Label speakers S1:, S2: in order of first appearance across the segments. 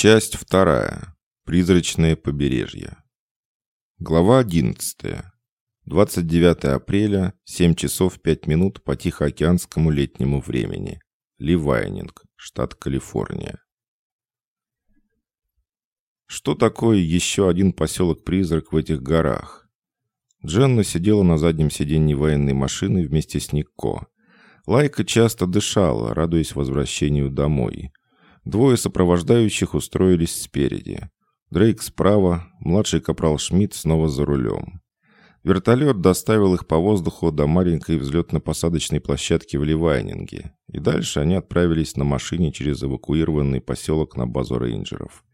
S1: Часть вторая. Призрачное побережье. Глава 11. 29 апреля, 7 часов 5 минут по Тихоокеанскому летнему времени. Ливайнинг, штат Калифорния. Что такое еще один поселок-призрак в этих горах? Дженна сидела на заднем сиденье военной машины вместе с Никко. Лайка часто дышала, радуясь возвращению домой. Двое сопровождающих устроились спереди. Дрейк справа, младший капрал Шмидт снова за рулем. Вертолет доставил их по воздуху до маленькой взлетно-посадочной площадки в Ливайнинге, и дальше они отправились на машине через эвакуированный поселок на базу рейнджеров.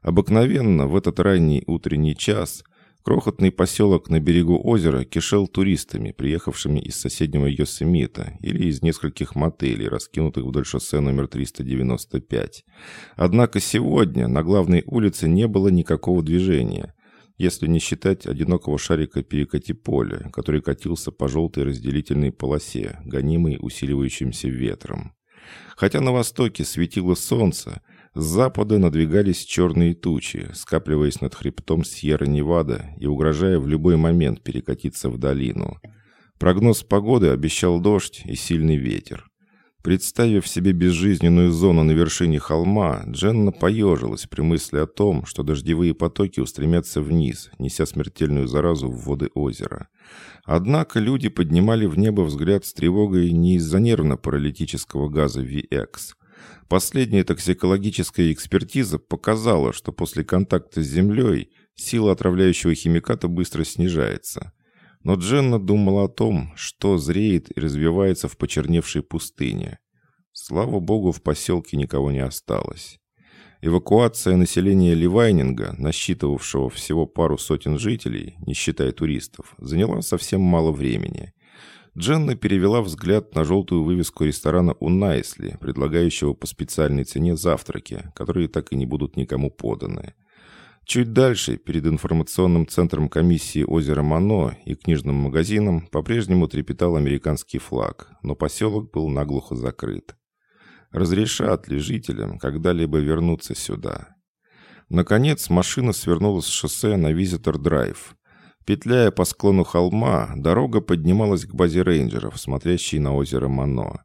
S1: Обыкновенно в этот ранний утренний час крохотный поселок на берегу озера кишел туристами, приехавшими из соседнего Йосемита или из нескольких мотелей, раскинутых вдоль шоссе номер 395. Однако сегодня на главной улице не было никакого движения, если не считать одинокого шарика перекати поля, который катился по желтой разделительной полосе, гонимой усиливающимся ветром. Хотя на востоке светило солнце, с запада надвигались черные тучи, скапливаясь над хребтом Сьерра-Невада и угрожая в любой момент перекатиться в долину. Прогноз погоды обещал дождь и сильный ветер. Представив себе безжизненную зону на вершине холма, Дженна поежилась при мысли о том, что дождевые потоки устремятся вниз, неся смертельную заразу в воды озера. Однако люди поднимали в небо взгляд с тревогой не из-за нервно-паралитического газа VX. Последняя токсикологическая экспертиза показала, что после контакта с землей сила отравляющего химиката быстро снижается. Но Дженна думала о том, что зреет и развивается в почерневшей пустыне. Слава богу, в поселке никого не осталось. Эвакуация населения Ливайнинга, насчитывавшего всего пару сотен жителей, не считая туристов, заняла совсем мало времени. Дженна перевела взгляд на желтую вывеску ресторана у Найсли, предлагающего по специальной цене завтраки, которые так и не будут никому поданы. Чуть дальше, перед информационным центром комиссии озера Мано и книжным магазином, по-прежнему трепетал американский флаг, но поселок был наглухо закрыт. Разрешат ли жителям когда-либо вернуться сюда? Наконец, машина свернула с шоссе на Визитор-драйв – Петляя по склону холма, дорога поднималась к базе рейнджеров, смотрящей на озеро Мано.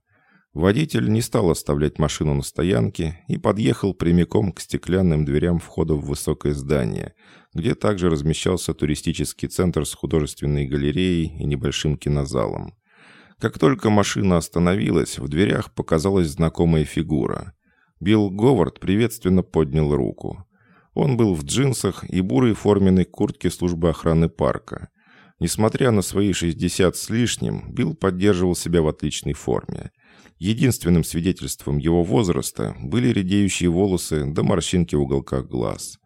S1: Водитель не стал оставлять машину на стоянке и подъехал прямиком к стеклянным дверям входа в высокое здание, где также размещался туристический центр с художественной галереей и небольшим кинозалом. Как только машина остановилась, в дверях показалась знакомая фигура. Билл Говард приветственно поднял руку. Он был в джинсах и бурой форменной куртке службы охраны парка. Несмотря на свои 60 с лишним, Билл поддерживал себя в отличной форме. Единственным свидетельством его возраста были редеющие волосы да морщинки в уголках глаз.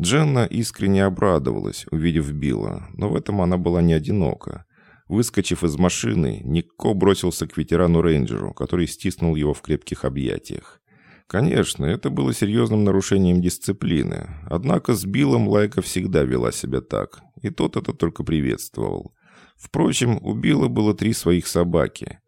S1: Дженна искренне обрадовалась, увидев Билла, но в этом она была не одинока. Выскочив из машины, Никко бросился к ветерану-рейнджеру, который стиснул его в крепких объятиях. Конечно, это было серьезным нарушением дисциплины, однако с Биллом Лайка всегда вела себя так, и тот это только приветствовал. Впрочем, у Билла было три своих собаки.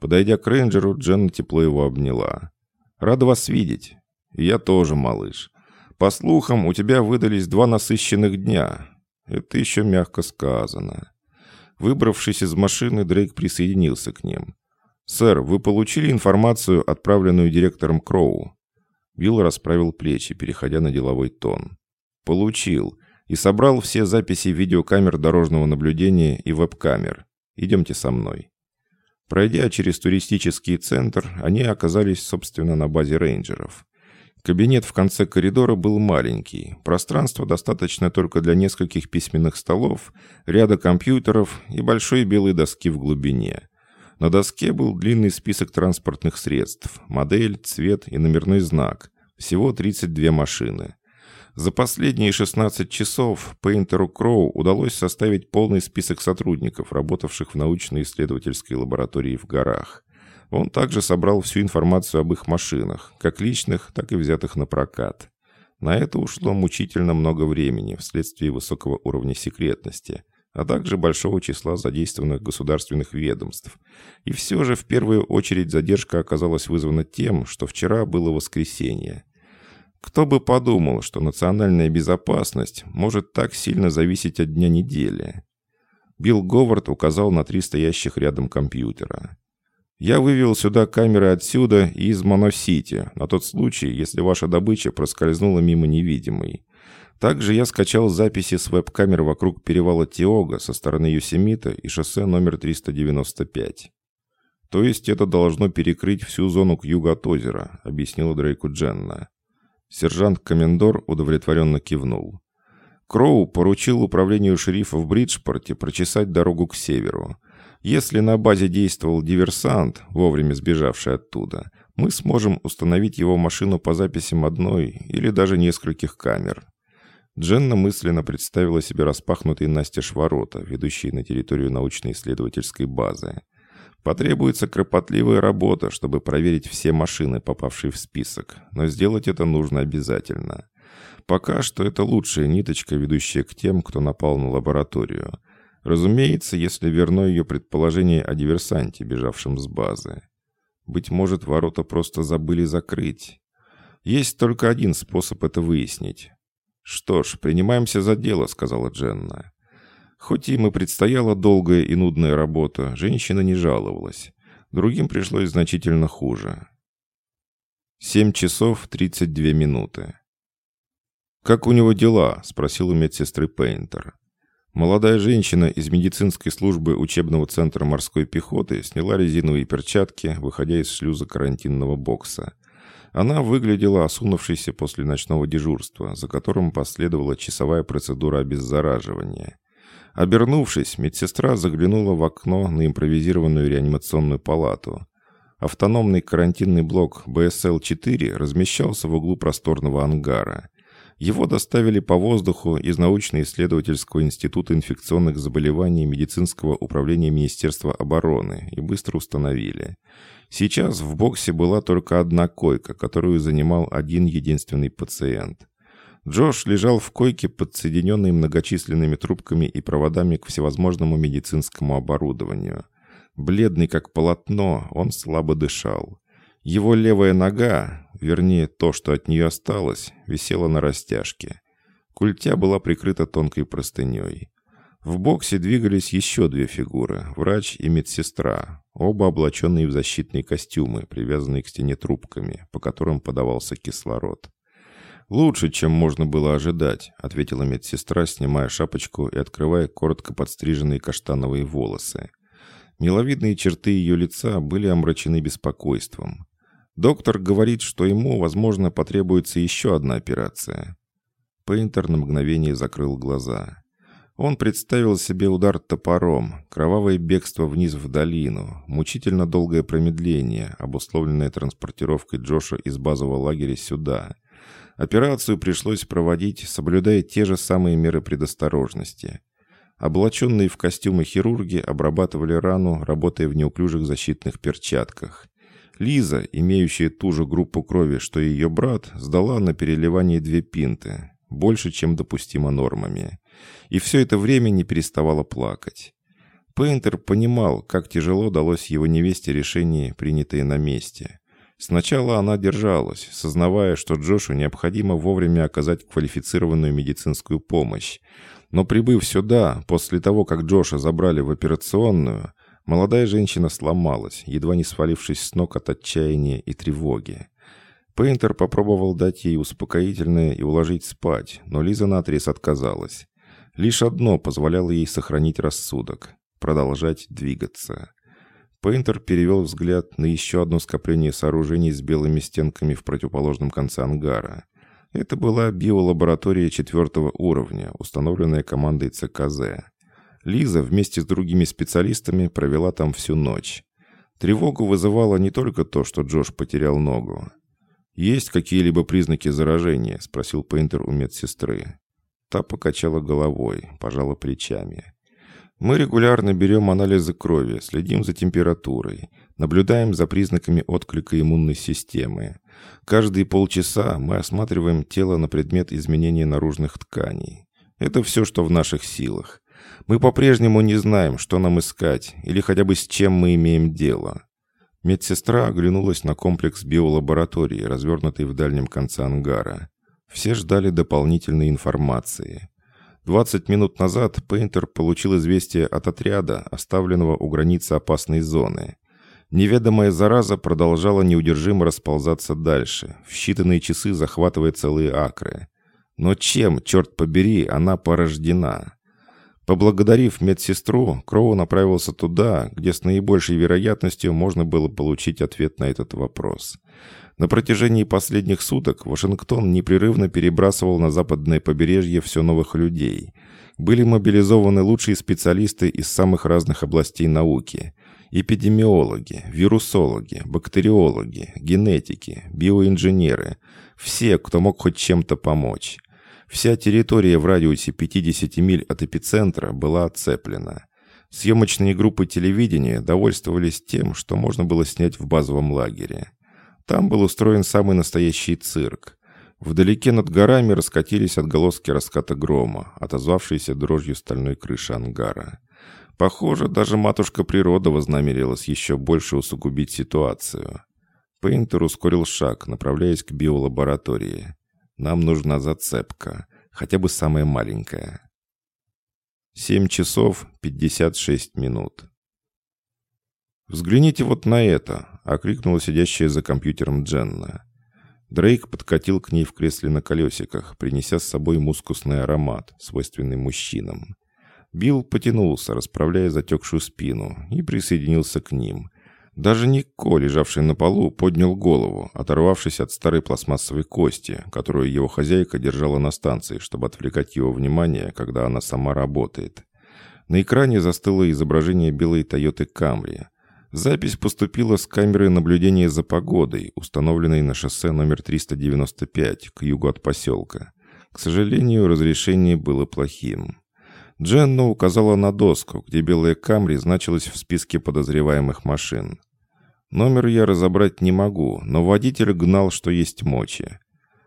S1: Подойдя к рейнджеру, Дженна тепло его обняла. «Рада вас видеть». «Я тоже, малыш. По слухам, у тебя выдались два насыщенных дня». Это еще мягко сказано. Выбравшись из машины, Дрейк присоединился к ним. «Сэр, вы получили информацию, отправленную директором Кроу?» Билл расправил плечи, переходя на деловой тон. «Получил. И собрал все записи видеокамер дорожного наблюдения и веб-камер. Идемте со мной». Пройдя через туристический центр, они оказались, собственно, на базе рейнджеров. Кабинет в конце коридора был маленький. Пространство достаточно только для нескольких письменных столов, ряда компьютеров и большой белой доски в глубине – на доске был длинный список транспортных средств, модель, цвет и номерной знак. Всего 32 машины. За последние 16 часов Пейнтеру Кроу удалось составить полный список сотрудников, работавших в научно-исследовательской лаборатории в горах. Он также собрал всю информацию об их машинах, как личных, так и взятых на прокат. На это ушло мучительно много времени вследствие высокого уровня секретности – а также большого числа задействованных государственных ведомств. И все же в первую очередь задержка оказалась вызвана тем, что вчера было воскресенье. Кто бы подумал, что национальная безопасность может так сильно зависеть от дня недели. Билл Говард указал на три стоящих рядом компьютера. «Я вывел сюда камеры отсюда и из Моносити, на тот случай, если ваша добыча проскользнула мимо невидимой. Также я скачал записи с веб-камер вокруг перевала Тиога со стороны Юсемита и шоссе номер 395. То есть это должно перекрыть всю зону к югу от озера, объяснила Дрейку Дженна. Сержант-комендор удовлетворенно кивнул. Кроу поручил управлению шерифа в Бриджпорте прочесать дорогу к северу. Если на базе действовал диверсант, вовремя сбежавший оттуда, мы сможем установить его машину по записям одной или даже нескольких камер. Дженна мысленно представила себе распахнутые настежь ворота, ведущие на территорию научно-исследовательской базы. Потребуется кропотливая работа, чтобы проверить все машины, попавшие в список, но сделать это нужно обязательно. Пока что это лучшая ниточка, ведущая к тем, кто напал на лабораторию. Разумеется, если верно ее предположение о диверсанте, бежавшем с базы. Быть может, ворота просто забыли закрыть. Есть только один способ это выяснить. «Что ж, принимаемся за дело», — сказала Дженна. Хоть им и предстояла долгая и нудная работа, женщина не жаловалась. Другим пришлось значительно хуже. Семь часов тридцать две минуты. «Как у него дела?» – спросил у медсестры Пейнтер. Молодая женщина из медицинской службы учебного центра морской пехоты сняла резиновые перчатки, выходя из шлюза карантинного бокса. Она выглядела осунувшейся после ночного дежурства, за которым последовала часовая процедура обеззараживания. Обернувшись, медсестра заглянула в окно на импровизированную реанимационную палату. Автономный карантинный блок БСЛ-4 размещался в углу просторного ангара. Его доставили по воздуху из научно-исследовательского института инфекционных заболеваний медицинского управления Министерства обороны и быстро установили. Сейчас в боксе была только одна койка, которую занимал один единственный пациент. Джош лежал в койке, подсоединенной многочисленными трубками и проводами к всевозможному медицинскому оборудованию. Бледный как полотно, он слабо дышал. Его левая нога, вернее то, что от нее осталось, висела на растяжке. Культя была прикрыта тонкой простыней. В боксе двигались еще две фигуры – врач и медсестра, оба облаченные в защитные костюмы, привязанные к стене трубками, по которым подавался кислород. «Лучше, чем можно было ожидать», — ответила медсестра, снимая шапочку и открывая коротко подстриженные каштановые волосы. Миловидные черты ее лица были омрачены беспокойством. Доктор говорит, что ему, возможно, потребуется еще одна операция. Пейнтер на мгновение закрыл глаза. Он представил себе удар топором, кровавое бегство вниз в долину, мучительно долгое промедление, обусловленное транспортировкой Джоша из базового лагеря сюда. Операцию пришлось проводить, соблюдая те же самые меры предосторожности. Облаченные в костюмы хирурги обрабатывали рану, работая в неуклюжих защитных перчатках. Лиза, имеющая ту же группу крови, что и ее брат, сдала на переливание две пинты, больше, чем допустимо нормами и все это время не переставала плакать. Пейнтер понимал, как тяжело далось его невесте решение, принятое на месте. Сначала она держалась, сознавая, что Джошу необходимо вовремя оказать квалифицированную медицинскую помощь. Но прибыв сюда, после того, как Джоша забрали в операционную, молодая женщина сломалась, едва не свалившись с ног от отчаяния и тревоги. Пейнтер попробовал дать ей успокоительное и уложить спать, но Лиза наотрез отказалась. Лишь одно позволяло ей сохранить рассудок – продолжать двигаться. Пейнтер перевел взгляд на еще одно скопление сооружений с белыми стенками в противоположном конце ангара. Это была биолаборатория четвертого уровня, установленная командой ЦКЗ. Лиза вместе с другими специалистами провела там всю ночь. Тревогу вызывало не только то, что Джош потерял ногу. «Есть какие-либо признаки заражения?» – спросил Пейнтер у медсестры. Та покачала головой, пожала плечами. Мы регулярно берем анализы крови, следим за температурой, наблюдаем за признаками отклика иммунной системы. Каждые полчаса мы осматриваем тело на предмет изменения наружных тканей. Это все, что в наших силах. Мы по-прежнему не знаем, что нам искать, или хотя бы с чем мы имеем дело. Медсестра оглянулась на комплекс биолаборатории, развернутый в дальнем конце ангара. Все ждали дополнительной информации. 20 минут назад Пейнтер получил известие от отряда, оставленного у границы опасной зоны. Неведомая зараза продолжала неудержимо расползаться дальше, в считанные часы захватывая целые акры. Но чем, черт побери, она порождена? Поблагодарив медсестру, Кроу направился туда, где с наибольшей вероятностью можно было получить ответ на этот вопрос. На протяжении последних суток Вашингтон непрерывно перебрасывал на западное побережье все новых людей. Были мобилизованы лучшие специалисты из самых разных областей науки. Эпидемиологи, вирусологи, бактериологи, генетики, биоинженеры. Все, кто мог хоть чем-то помочь. Вся территория в радиусе 50 миль от эпицентра была оцеплена. Съемочные группы телевидения довольствовались тем, что можно было снять в базовом лагере. Там был устроен самый настоящий цирк. Вдалеке над горами раскатились отголоски раската грома, отозвавшиеся дрожью стальной крыши ангара. Похоже, даже матушка природа вознамерилась еще больше усугубить ситуацию. Пейнтер ускорил шаг, направляясь к биолаборатории. «Нам нужна зацепка, хотя бы самая маленькая». Семь часов пятьдесят шесть минут. «Взгляните вот на это!» — окликнула сидящая за компьютером Дженна. Дрейк подкатил к ней в кресле на колесиках, принеся с собой мускусный аромат, свойственный мужчинам. Билл потянулся, расправляя затекшую спину, и присоединился к ним. Даже Нико, лежавший на полу, поднял голову, оторвавшись от старой пластмассовой кости, которую его хозяйка держала на станции, чтобы отвлекать его внимание, когда она сама работает. На экране застыло изображение белой Тойоты Камри. Запись поступила с камеры наблюдения за погодой, установленной на шоссе номер 395 к югу от поселка. К сожалению, разрешение было плохим. Дженна указала на доску, где белая Камри значилась в списке подозреваемых машин. Номер я разобрать не могу, но водитель гнал, что есть мочи.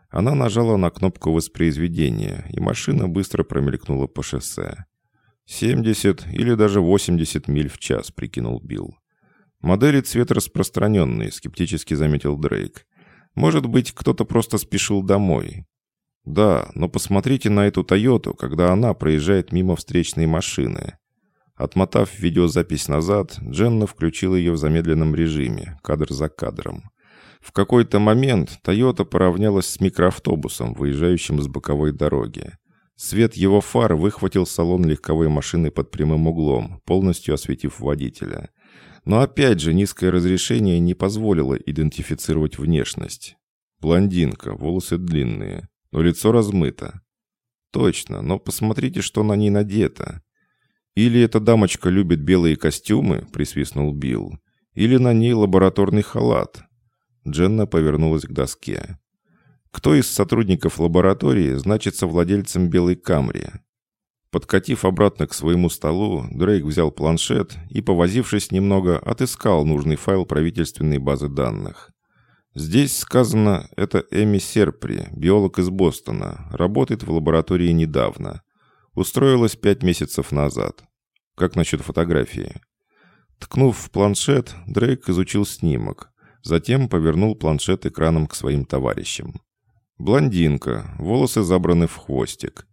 S1: Она нажала на кнопку воспроизведения, и машина быстро промелькнула по шоссе. «Семьдесят или даже восемьдесят миль в час», — прикинул Билл. «Модели цвет распространенный», — скептически заметил Дрейк. «Может быть, кто-то просто спешил домой». «Да, но посмотрите на эту «Тойоту», когда она проезжает мимо встречной машины». Отмотав видеозапись назад, Дженна включила ее в замедленном режиме, кадр за кадром. В какой-то момент «Тойота» поравнялась с микроавтобусом, выезжающим с боковой дороги. Свет его фар выхватил салон легковой машины под прямым углом, полностью осветив водителя. Но опять же низкое разрешение не позволило идентифицировать внешность. Блондинка, волосы длинные, но лицо размыто. Точно, но посмотрите, что на ней надето. Или эта дамочка любит белые костюмы, присвистнул Билл, или на ней лабораторный халат. Дженна повернулась к доске. Кто из сотрудников лаборатории значится владельцем белой камри? Подкатив обратно к своему столу, Дрейк взял планшет и, повозившись немного, отыскал нужный файл правительственной базы данных. Здесь сказано, это Эми Серпри, биолог из Бостона, работает в лаборатории недавно. Устроилась пять месяцев назад. Как насчет фотографии? Ткнув в планшет, Дрейк изучил снимок. Затем повернул планшет экраном к своим товарищам. Блондинка, волосы забраны в хвостик.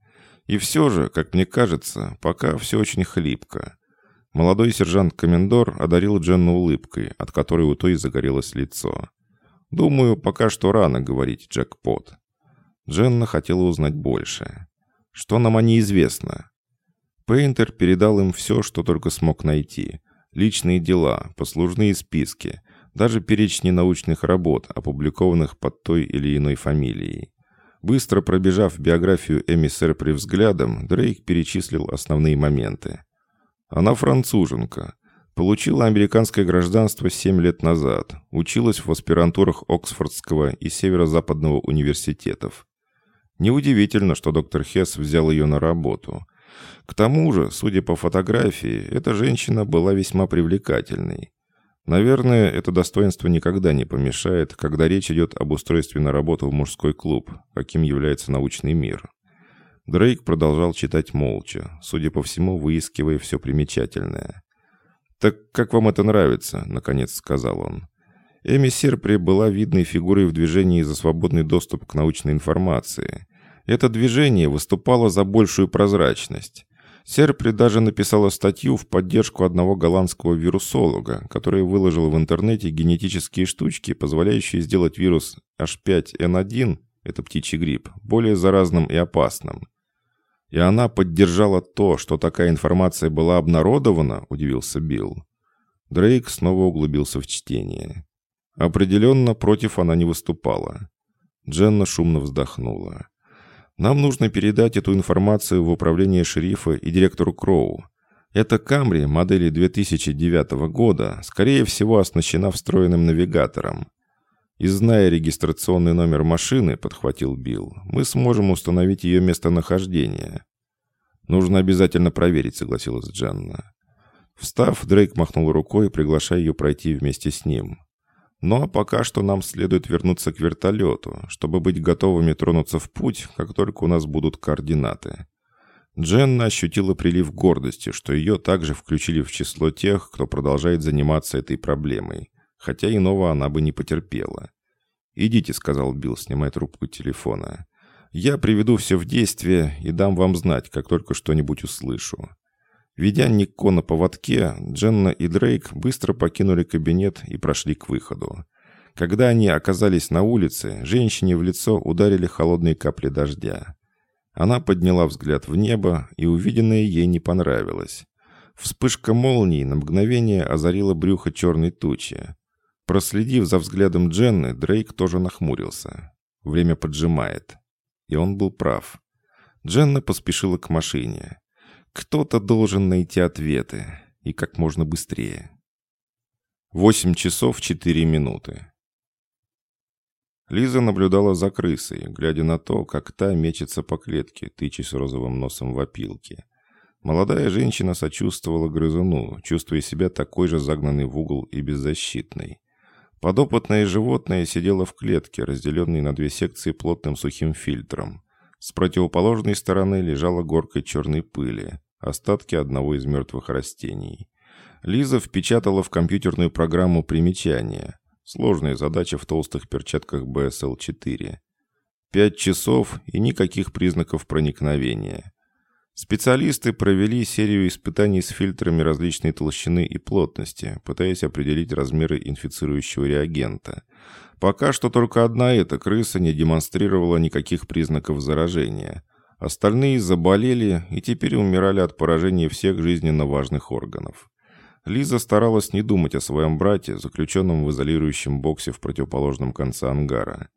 S1: И все же, как мне кажется, пока все очень хлипко. Молодой сержант-комендор одарил Дженну улыбкой, от которой у той загорелось лицо. «Думаю, пока что рано говорить джекпот». Дженна хотела узнать больше. Что нам о ней известно? Пейнтер передал им все, что только смог найти. Личные дела, послужные списки, даже перечни научных работ, опубликованных под той или иной фамилией. Быстро пробежав биографию Эми Серпри взглядом, Дрейк перечислил основные моменты. Она француженка. Получила американское гражданство 7 лет назад. Училась в аспирантурах Оксфордского и Северо-Западного университетов. Неудивительно, что доктор Хесс взял ее на работу. К тому же, судя по фотографии, эта женщина была весьма привлекательной. Наверное, это достоинство никогда не помешает, когда речь идет об устройстве на работу в мужской клуб, каким является научный мир. Дрейк продолжал читать молча, судя по всему, выискивая все примечательное. «Так как вам это нравится?» — наконец сказал он. Эми Серпри была видной фигурой в движении за свободный доступ к научной информации. Это движение выступало за большую прозрачность. Серпри даже написала статью в поддержку одного голландского вирусолога, который выложил в интернете генетические штучки, позволяющие сделать вирус H5N1, это птичий грипп, более заразным и опасным. «И она поддержала то, что такая информация была обнародована?» – удивился Билл. Дрейк снова углубился в чтение. Определенно, против она не выступала. Дженна шумно вздохнула. Нам нужно передать эту информацию в управление шерифа и директору Кроу. Эта Камри модели 2009 года, скорее всего, оснащена встроенным навигатором. И зная регистрационный номер машины, подхватил Билл, мы сможем установить ее местонахождение. Нужно обязательно проверить, согласилась Дженна. Встав, Дрейк махнул рукой, приглашая ее пройти вместе с ним. Но ну, а пока что нам следует вернуться к вертолету, чтобы быть готовыми тронуться в путь, как только у нас будут координаты. Дженна ощутила прилив гордости, что ее также включили в число тех, кто продолжает заниматься этой проблемой, хотя иного она бы не потерпела. «Идите», — сказал Билл, снимая трубку телефона. «Я приведу все в действие и дам вам знать, как только что-нибудь услышу». Ведя Никко на поводке, Дженна и Дрейк быстро покинули кабинет и прошли к выходу. Когда они оказались на улице, женщине в лицо ударили холодные капли дождя. Она подняла взгляд в небо, и увиденное ей не понравилось. Вспышка молнии на мгновение озарила брюхо черной тучи. Проследив за взглядом Дженны, Дрейк тоже нахмурился. Время поджимает. И он был прав. Дженна поспешила к машине. Кто-то должен найти ответы. И как можно быстрее. Восемь часов четыре минуты. Лиза наблюдала за крысой, глядя на то, как та мечется по клетке, тычась розовым носом в опилке. Молодая женщина сочувствовала грызуну, чувствуя себя такой же загнанной в угол и беззащитной. Подопытное животное сидело в клетке, разделенной на две секции плотным сухим фильтром. С противоположной стороны лежала горка черной пыли остатки одного из мертвых растений. Лиза впечатала в компьютерную программу примечания. Сложная задача в толстых перчатках BSL-4. Пять часов и никаких признаков проникновения. Специалисты провели серию испытаний с фильтрами различной толщины и плотности, пытаясь определить размеры инфицирующего реагента. Пока что только одна эта крыса не демонстрировала никаких признаков заражения – Остальные заболели и теперь умирали от поражения всех жизненно важных органов. Лиза старалась не думать о своем брате, заключенном в изолирующем боксе в противоположном конце ангара.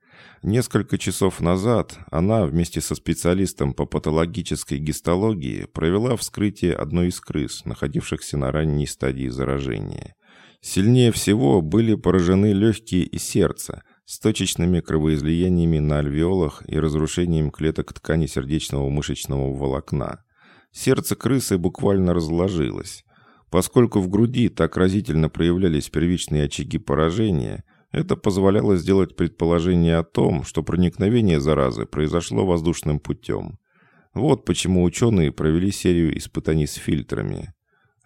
S1: Несколько часов назад она вместе со специалистом по патологической гистологии провела вскрытие одной из крыс, находившихся на ранней стадии заражения. Сильнее всего были поражены легкие и сердце, с точечными кровоизлияниями на альвеолах и разрушением клеток ткани сердечного мышечного волокна. Сердце крысы буквально разложилось. Поскольку в груди так разительно проявлялись первичные очаги поражения, это позволяло сделать предположение о том, что проникновение заразы произошло воздушным путем. Вот почему ученые провели серию испытаний с фильтрами.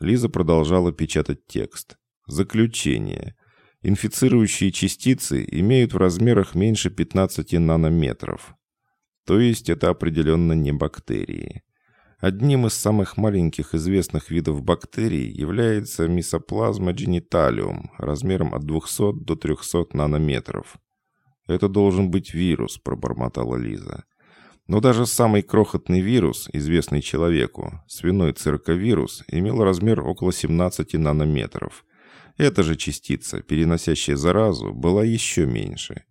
S1: Лиза продолжала печатать текст. Заключение. Инфицирующие частицы имеют в размерах меньше 15 нанометров. То есть это определенно не бактерии. Одним из самых маленьких известных видов бактерий является мисоплазма гениталиум размером от 200 до 300 нанометров. «Это должен быть вирус», – пробормотала Лиза. Но даже самый крохотный вирус, известный человеку, свиной цирковирус, имел размер около 17 нанометров – эта же частица, переносящая заразу, была еще меньше.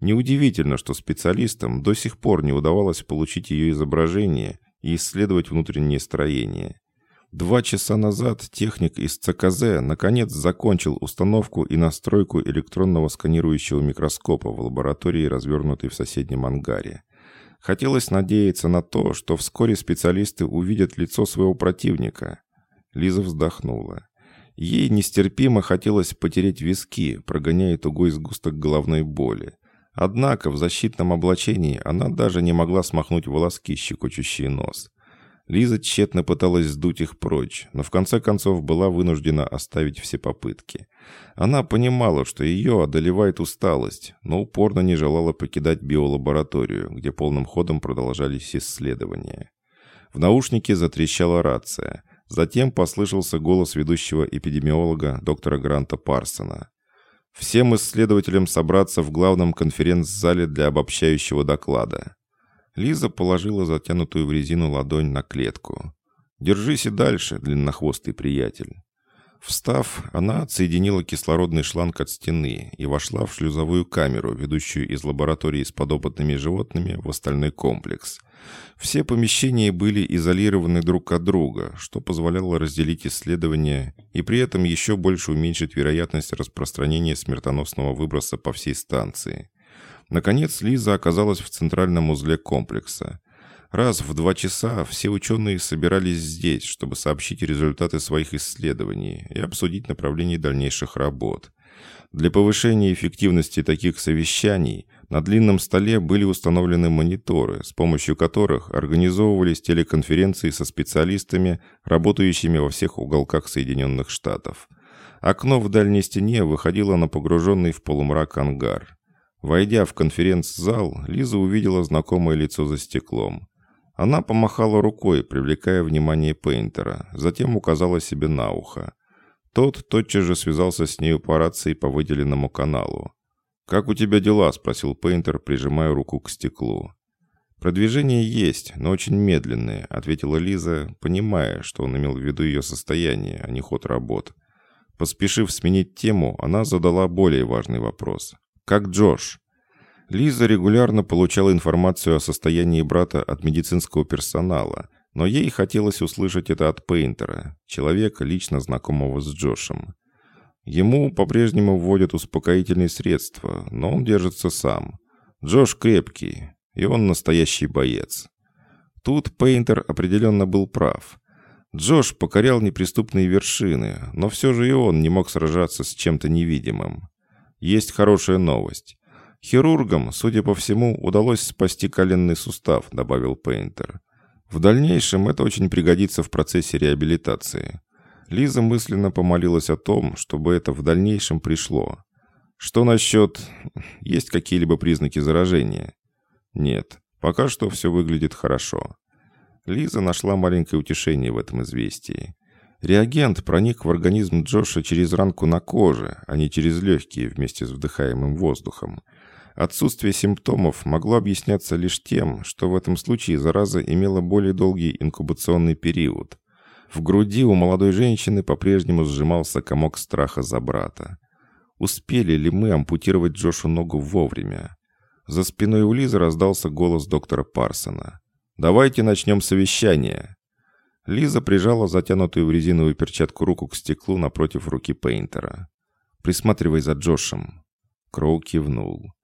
S1: Неудивительно, что специалистам до сих пор не удавалось получить ее изображение и исследовать внутреннее строение. Два часа назад техник из ЦКЗ наконец закончил установку и настройку электронного сканирующего микроскопа в лаборатории, развернутой в соседнем ангаре. Хотелось надеяться на то, что вскоре специалисты увидят лицо своего противника. Лиза вздохнула. Ей нестерпимо хотелось потереть виски, прогоняя тугой сгусток головной боли. Однако в защитном облачении она даже не могла смахнуть волоски, щекочущий нос. Лиза тщетно пыталась сдуть их прочь, но в конце концов была вынуждена оставить все попытки. Она понимала, что ее одолевает усталость, но упорно не желала покидать биолабораторию, где полным ходом продолжались исследования. В наушнике затрещала рация. Затем послышался голос ведущего эпидемиолога доктора Гранта Парсона. «Всем исследователям собраться в главном конференц-зале для обобщающего доклада». Лиза положила затянутую в резину ладонь на клетку. «Держись и дальше, длиннохвостый приятель». Встав, она отсоединила кислородный шланг от стены и вошла в шлюзовую камеру, ведущую из лаборатории с подопытными животными в остальной комплекс. Все помещения были изолированы друг от друга, что позволяло разделить исследования и при этом еще больше уменьшить вероятность распространения смертоносного выброса по всей станции. Наконец Лиза оказалась в центральном узле комплекса. Раз в два часа все ученые собирались здесь, чтобы сообщить результаты своих исследований и обсудить направление дальнейших работ. Для повышения эффективности таких совещаний на длинном столе были установлены мониторы, с помощью которых организовывались телеконференции со специалистами, работающими во всех уголках Соединенных Штатов. Окно в дальней стене выходило на погруженный в полумрак ангар. Войдя в конференц-зал, Лиза увидела знакомое лицо за стеклом. Она помахала рукой, привлекая внимание Пейнтера, затем указала себе на ухо. Тот тотчас же связался с нею по рации по выделенному каналу. «Как у тебя дела?» – спросил Пейнтер, прижимая руку к стеклу. «Продвижение есть, но очень медленное», – ответила Лиза, понимая, что он имел в виду ее состояние, а не ход работ. Поспешив сменить тему, она задала более важный вопрос. Как Джош? Лиза регулярно получала информацию о состоянии брата от медицинского персонала, но ей хотелось услышать это от Пейнтера, человека, лично знакомого с Джошем. Ему по-прежнему вводят успокоительные средства, но он держится сам. Джош крепкий, и он настоящий боец. Тут Пейнтер определенно был прав. Джош покорял неприступные вершины, но все же и он не мог сражаться с чем-то невидимым. Есть хорошая новость. Хирургам, судя по всему, удалось спасти коленный сустав, добавил Пейнтер. В дальнейшем это очень пригодится в процессе реабилитации. Лиза мысленно помолилась о том, чтобы это в дальнейшем пришло. Что насчет... Есть какие-либо признаки заражения? Нет, пока что все выглядит хорошо. Лиза нашла маленькое утешение в этом известии. Реагент проник в организм Джоша через ранку на коже, а не через легкие вместе с вдыхаемым воздухом. Отсутствие симптомов могло объясняться лишь тем, что в этом случае зараза имела более долгий инкубационный период. В груди у молодой женщины по-прежнему сжимался комок страха за брата. Успели ли мы ампутировать Джошу ногу вовремя? За спиной у Лизы раздался голос доктора Парсона. «Давайте начнем совещание». Лиза прижала затянутую в резиновую перчатку руку к стеклу напротив руки Пейнтера. «Присматривай за Джошем». Кроу кивнул.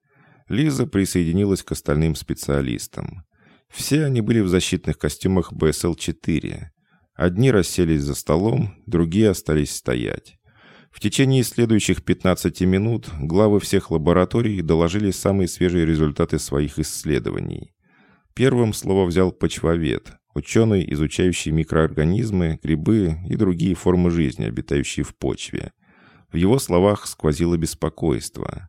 S1: Лиза присоединилась к остальным специалистам. Все они были в защитных костюмах БСЛ-4. Одни расселись за столом, другие остались стоять. В течение следующих 15 минут главы всех лабораторий доложили самые свежие результаты своих исследований. Первым слово взял почвовед, Ученый, изучающий микроорганизмы, грибы и другие формы жизни, обитающие в почве. В его словах сквозило беспокойство.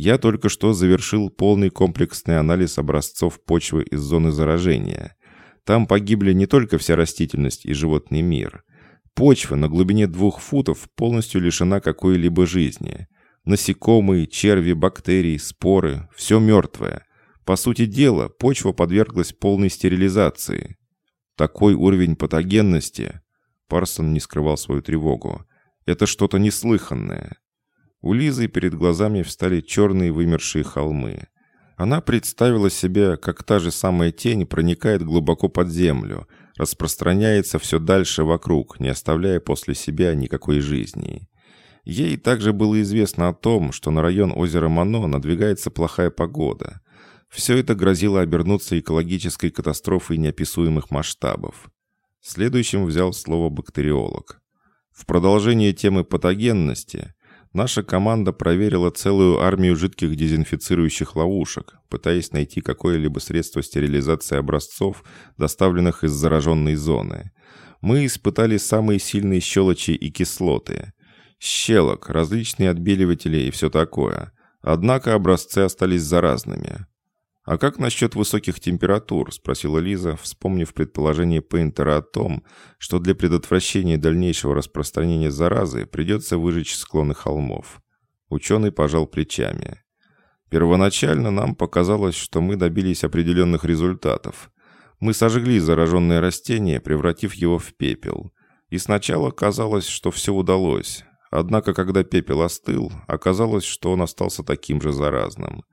S1: «Я только что завершил полный комплексный анализ образцов почвы из зоны заражения. Там погибли не только вся растительность и животный мир. Почва на глубине двух футов полностью лишена какой-либо жизни. Насекомые, черви, бактерии, споры – все мертвое. По сути дела, почва подверглась полной стерилизации. Такой уровень патогенности. Парсон не скрывал свою тревогу. Это что-то неслыханное. У Лизы перед глазами встали черные вымершие холмы. Она представила себе, как та же самая тень проникает глубоко под землю, распространяется все дальше вокруг, не оставляя после себя никакой жизни. Ей также было известно о том, что на район озера Мано надвигается плохая погода. Все это грозило обернуться экологической катастрофой неописуемых масштабов. Следующим взял слово бактериолог. В продолжение темы патогенности Наша команда проверила целую армию жидких дезинфицирующих ловушек, пытаясь найти какое-либо средство стерилизации образцов, доставленных из зараженной зоны. Мы испытали самые сильные щелочи и кислоты. Щелок, различные отбеливатели и все такое. Однако образцы остались заразными. «А как насчет высоких температур?» – спросила Лиза, вспомнив предположение Пейнтера о том, что для предотвращения дальнейшего распространения заразы придется выжечь склоны холмов. Ученый пожал плечами. «Первоначально нам показалось, что мы добились определенных результатов. Мы сожгли зараженное растение, превратив его в пепел. И сначала казалось, что все удалось. Однако, когда пепел остыл, оказалось, что он остался таким же заразным».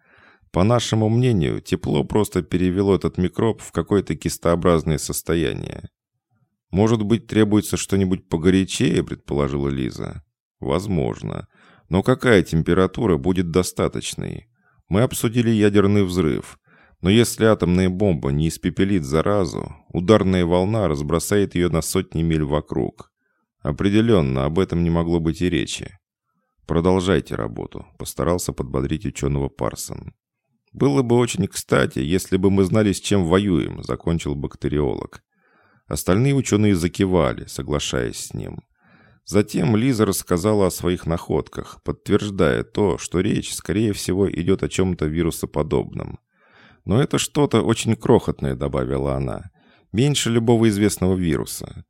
S1: По нашему мнению, тепло просто перевело этот микроб в какое-то кистообразное состояние. «Может быть, требуется что-нибудь погорячее?» – предположила Лиза. «Возможно. Но какая температура будет достаточной? Мы обсудили ядерный взрыв. Но если атомная бомба не испепелит заразу, ударная волна разбросает ее на сотни миль вокруг. Определенно, об этом не могло быть и речи. «Продолжайте работу», – постарался подбодрить ученого Парсон. «Было бы очень кстати, если бы мы знали, с чем воюем», — закончил бактериолог. Остальные ученые закивали, соглашаясь с ним. Затем Лиза рассказала о своих находках, подтверждая то, что речь, скорее всего, идет о чем-то вирусоподобном. «Но это что-то очень крохотное», — добавила она. «Меньше любого известного вируса.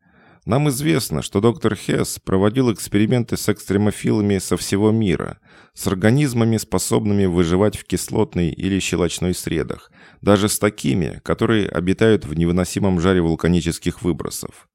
S1: Нам известно, что доктор Хесс проводил эксперименты с экстремофилами со всего мира, с организмами, способными выживать в кислотной или щелочной средах, даже с такими, которые обитают в невыносимом жаре вулканических выбросов.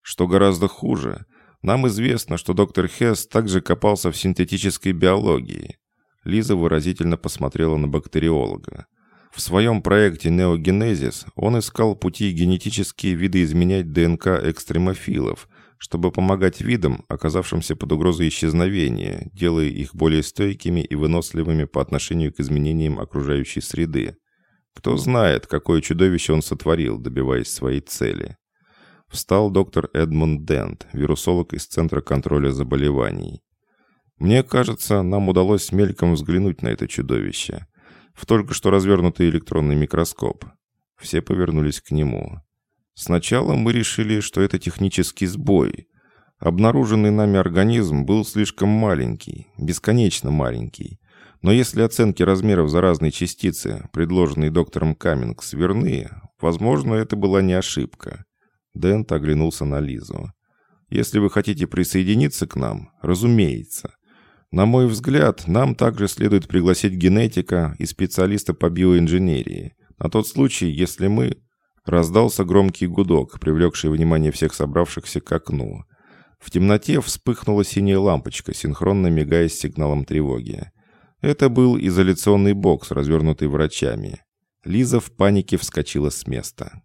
S1: Что гораздо хуже, нам известно, что доктор Хесс также копался в синтетической биологии. Лиза выразительно посмотрела на бактериолога. В своем проекте «Неогенезис» он искал пути генетически видоизменять ДНК экстремофилов, чтобы помогать видам, оказавшимся под угрозой исчезновения, делая их более стойкими и выносливыми по отношению к изменениям окружающей среды. Кто знает, какое чудовище он сотворил, добиваясь своей цели. Встал доктор Эдмунд Дент, вирусолог из Центра контроля заболеваний. «Мне кажется, нам удалось мельком взглянуть на это чудовище» в только что развернутый электронный микроскоп. Все повернулись к нему. Сначала мы решили, что это технический сбой. Обнаруженный нами организм был слишком маленький, бесконечно маленький. Но если оценки размеров заразной частицы, предложенные доктором Каммингс, верны, возможно, это была не ошибка. Дент оглянулся на Лизу. «Если вы хотите присоединиться к нам, разумеется. На мой взгляд, нам также следует пригласить генетика и специалиста по биоинженерии. На тот случай, если мы... Раздался громкий гудок, привлекший внимание всех собравшихся к окну. В темноте вспыхнула синяя лампочка, синхронно мигая с сигналом тревоги. Это был изоляционный бокс, развернутый врачами. Лиза в панике вскочила с места.